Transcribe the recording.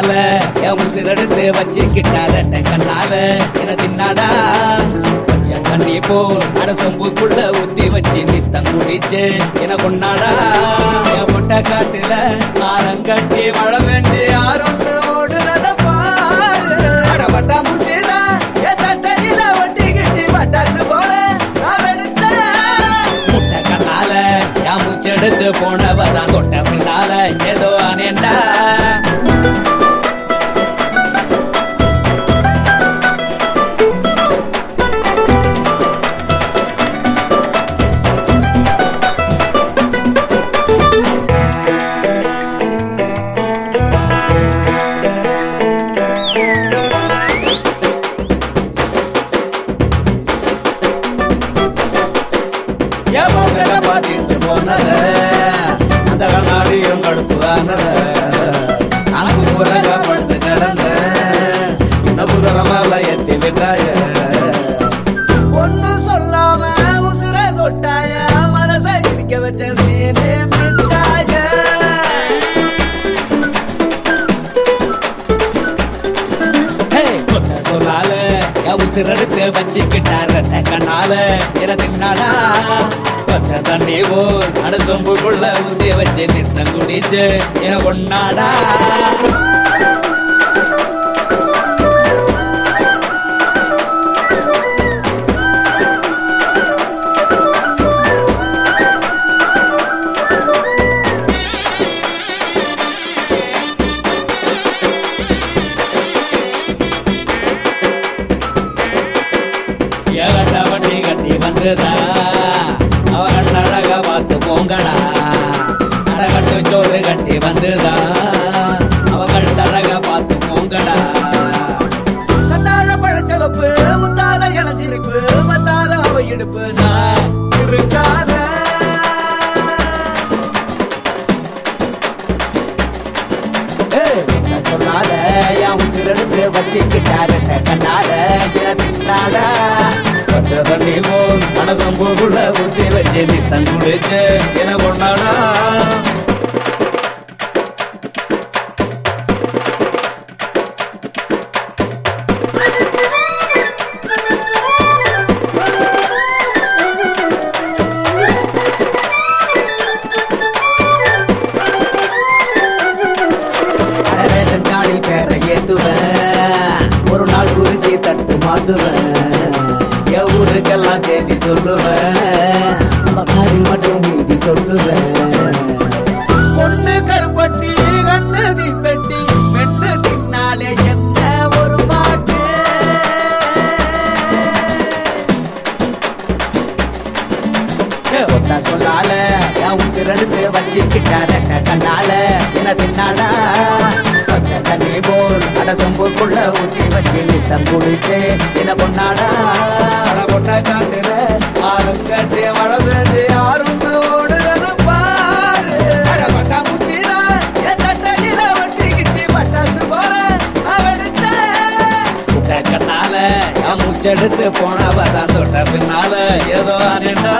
கண்ணால. என் உசிரெடுத்து வச்சுக்கிட்டாத கண்ணால. என தின்னாடா. தண்ணி போல் அட சொம்புக்குள்ள ஊத்தி வச்சு நித்தம் குடிச்சு என கொண்டாடா என் முட்டை காட்டுல ஆரங்கட்டி மழை பெஞ்சு யாருன்னு ஓடுறத பாரு. அட மூச்சுதான் என் சட்டையில ஒட்டிக்கிச்சு பட்டாசு போல முட்டை கண்ணால என் மூச்செடுத்து போனவதான் தொட்ட பின்னால. ஏதோ அனேண்டா பாத்திட்டு அந்த கண்ணாடியும் கடுப்புதானத சிறடுத்து வச்சுக்கிட்டாரு. கண்ணால என பச்சை தண்ணி ஓர் அடுத்தொம்புக்குள்ள ஊத்தி வச்சு நித்தம் குடிச்சு. என கொண்டாடா கட்டி வந்துதா அவ கண்ணழக பார்த்து போங்கடா. அடகட்டு சோறு கட்டி வந்துதா? அவள் கண்ணழக பார்த்து போங்கடா. கண்ணாழ பழச்சவப்பு முத்தாத இளஞ்சிருப்பு மத்தாத அவ இடுப்பு. நான் இருக்காத சொன்னால? என் உசிரெடுத்து வச்சுக்கிட்டாரு கண்ணால? தின்னாட பச்சை உள்ள போல் ஊத்தி வச்சு நித்தம் குடிச்சு என கொண்டாடா ஊருக்கெல்லாம் செய்தி சொல்லுவேன். நம்ம காதில் மட்டும் நீதி சொல்லுவேன். பொண்ணு கருப்பட்டி கண்ணதி பெட்டி பெண்ணு தின்னாலே என்ன ஒரு பாட்டு ஒத்தா சொல்லால என் உசிரெடுத்து வச்சுக்கிட்டார கண்ணால. என்ன தின்னாடா? தண்ணி போல் அட சொம்புக்குள்ள ஊத்தி வச்சு நித்தம் குடிச்சு என்ன கொண்டாடா? அட கொண்ட காட்டுல ஆரங்கட்டி யாரும் ஓடுறது பாரு அட என் சட்டையில ஒட்டிக்கிச்சு பட்டாசு கண்ணால என் மூச்செடுத்து போனவதான் தொட்ட பின்னால. ஏதோ அனேண்டா